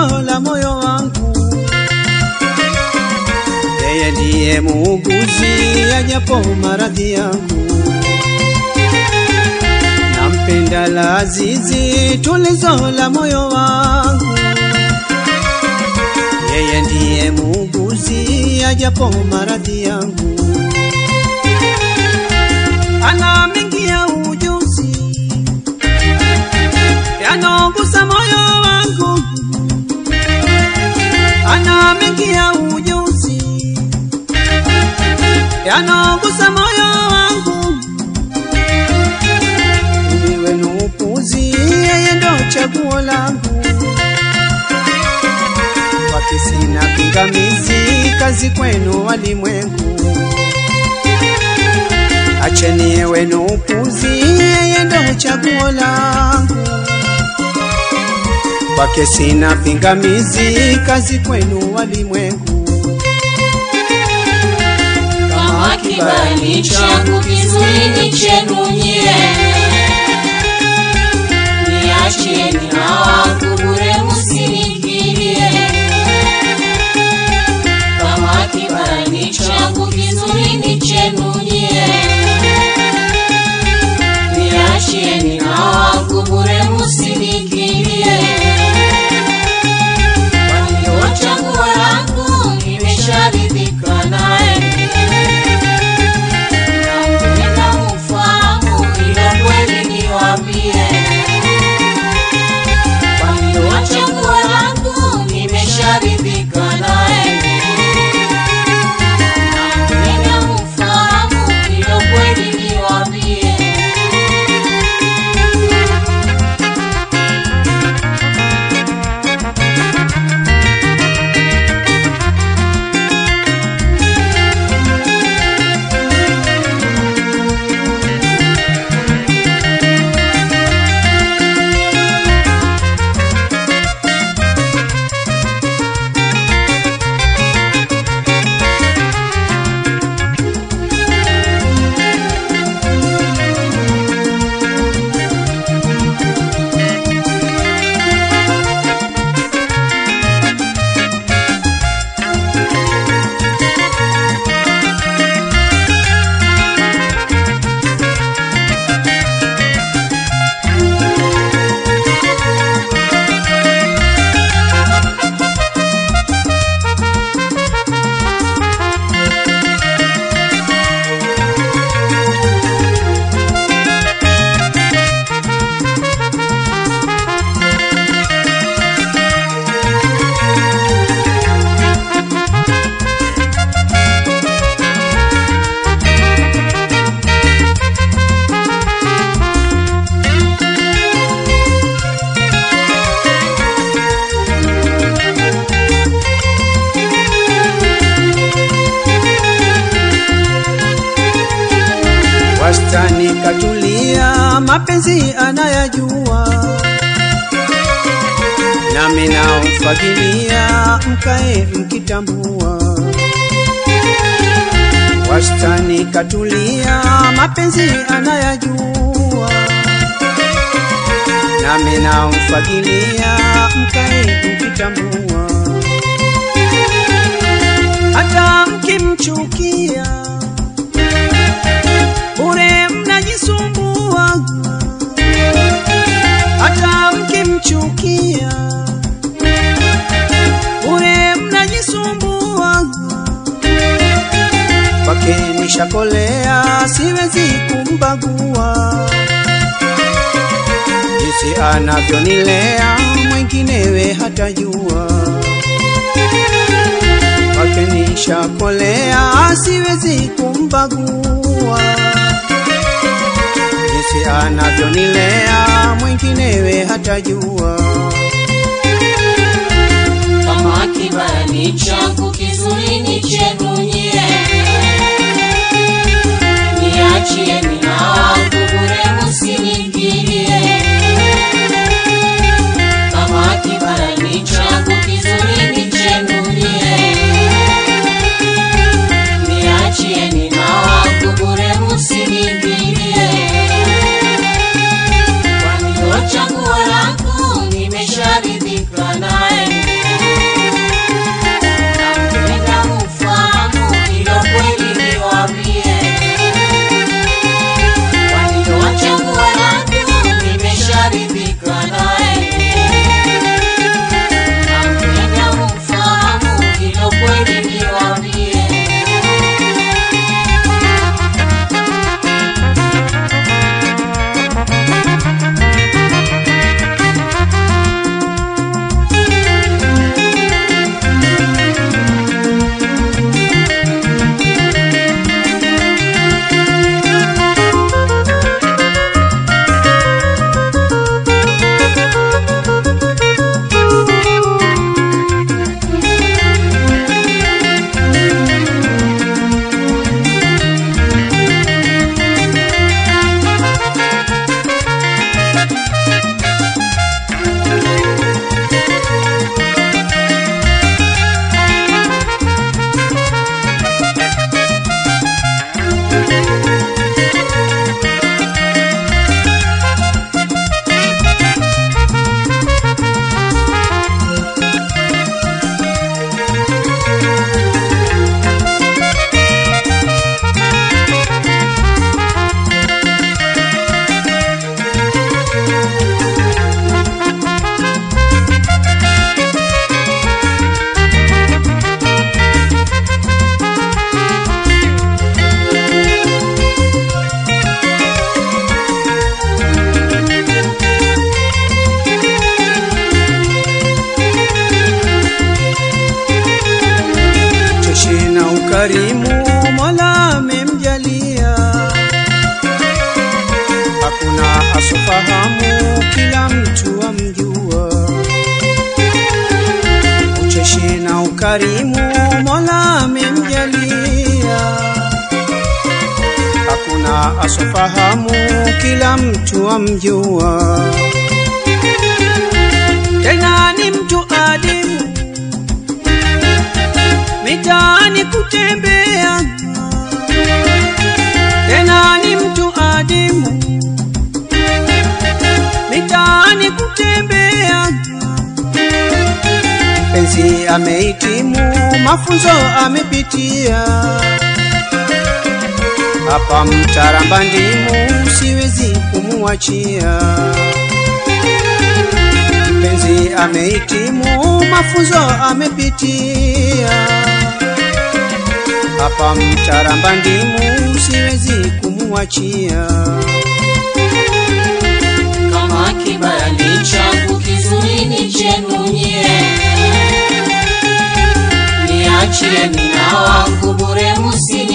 Azizi, la moyo wangu. Yeye ndiye muuguzi ajapo maradhi yangu. Nampenda la Azizi, tulizo la moyo wangu. Yeye ndiye muuguzi ajapo maradhi yangu. Ana mengi ya ujuzi yanaogusa moyo ana mengi ujuzi yanaogusa moyo wangu. Niwe nupuzi, yeye ndo chaguo langu, kwake pingamizi, kazi kwenu walimwengu. Acheni yewe nupuzi, yeye ndo chaguo langu kwake sina pingamizi, kazi kwenu walimwengu. Kama kibali changu kizuini chenu nyie, niachieni na wangu Wastani nikatulia, mapenzi anayajua, nami namfagilia, mkae mkitambua. Wastani katulia, mapenzi anayajua, nami namfagilia, mkae mkitambua. Hata mkimchukia mnajisumbua, hata mkimchukia bure mnajisumbua. Kwake nishakolea, siwezi kumbagua, jinsi anavyonilea mwenginewe hatajua. Kwake nishakolea, siwezi kumbagua jinsi anavyonilea mwenginewe hatajua. Kama kibali changu kizuri ni karimu Mola amemjalia, hakuna asofahamu, kila mtu amjua. Ucheshi na ukarimu Mola amemjalia, hakuna asofahamu, kila mtu amjua. Kutembea. Penzi amehitimu, mafunzo amepitia. Hapa mtaramba ndimu, siwezi kumuachia. Penzi amehitimu, mafunzo amepitia. Hapa mtaramba ndimu, siwezi kumuachia. Kama kibali changu kizuri chenu nyie, niachieni na wangu bure, musinikilie.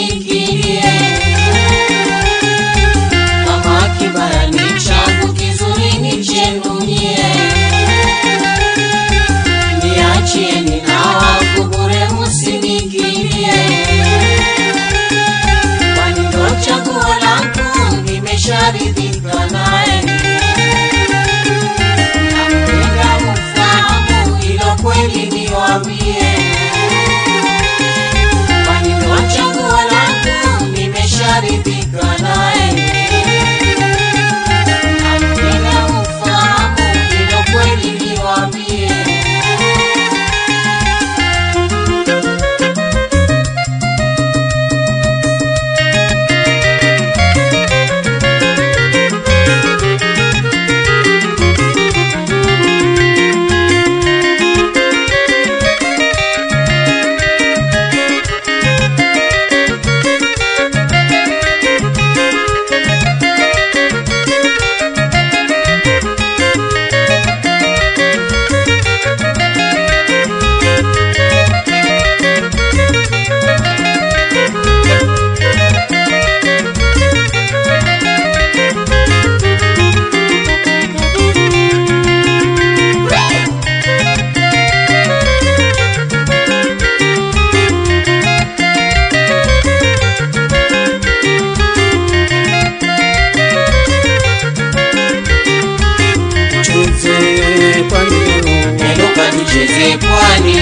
Tucheze pwani,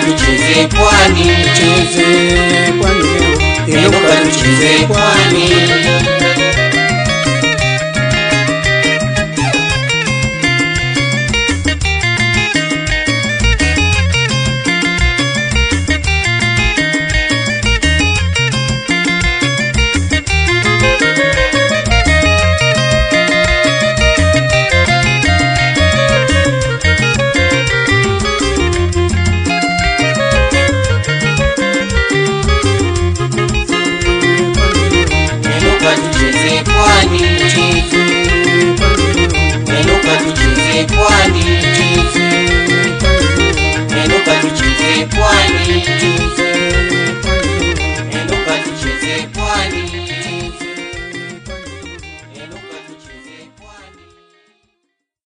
tucheze pwani, cheze kwani leo, eluka tucheze pwani.